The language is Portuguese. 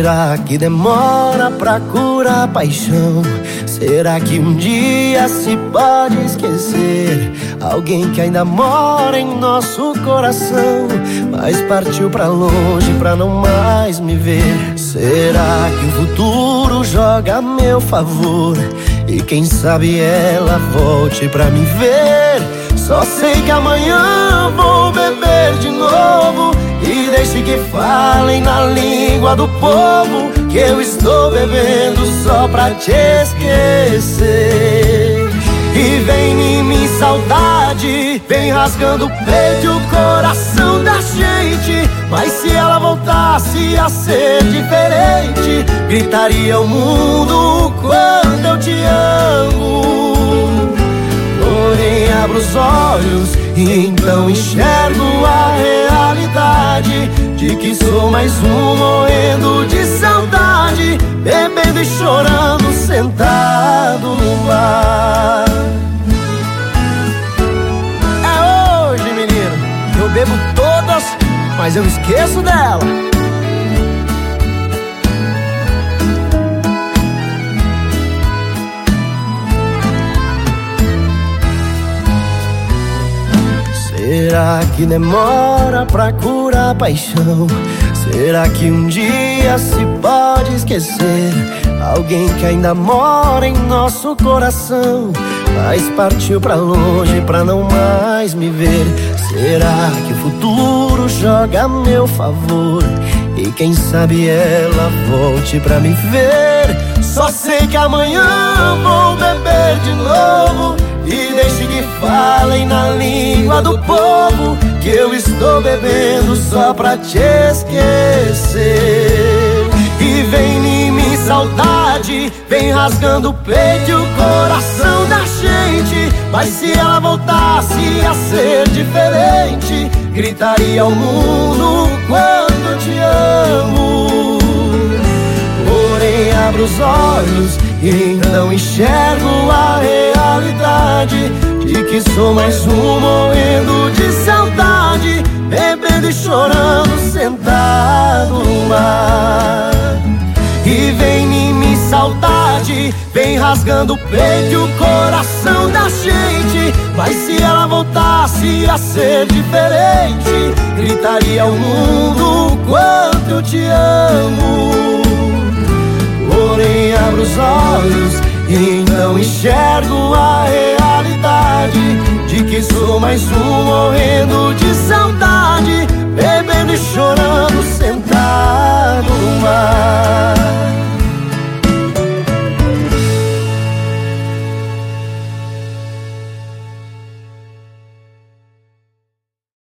Será que demora pra curar a paixão? Será que um dia se pode esquecer alguém que ainda mora em nosso coração, mas partiu pra longe pra não mais me ver? Será que o futuro joga a meu favor e quem sabe ela volte pra me ver? Só sei que amanhã vou beber de novo e deixe que falem na língua do povo que eu estou bebendo só pra te esquecer. E vem em mim saudade, vem rasgando o peito e o coração da gente. Mas se ela voltasse a ser diferente, gritaria o mundo quando eu te amo. Abro os olhos e então enxergo a realidade de que sou mais um morrendo de saudade, bebendo e chorando sentado no bar. É hoje, menino, eu bebo todas, mas eu esqueço dela. Será que demora pra curar a paixão? Será que um dia se pode esquecer alguém que ainda mora em nosso coração? Mas partiu pra longe pra não mais me ver. Será que o futuro joga a meu favor? E quem sabe ela volte pra me ver? Só sei que amanhã vou beber de novo. E deixe que falem na língua do povo Que eu estou bebendo só pra te esquecer. E vem em mim saudade Vem rasgando o peito e o coração da gente. Mas se ela voltasse a ser diferente Gritaria ao mundo Olhos e então enxergo a realidade De que sou mais um morrendo de saudade Bebendo e chorando sentado no mar. E vem em mim saudade Vem rasgando o peito e o coração da gente. Mas se ela voltasse a ser diferente Gritaria ao mundo quanto eu te amo os olhos e então enxergo a realidade de que sou mais um morrendo de saudade, bebendo e chorando.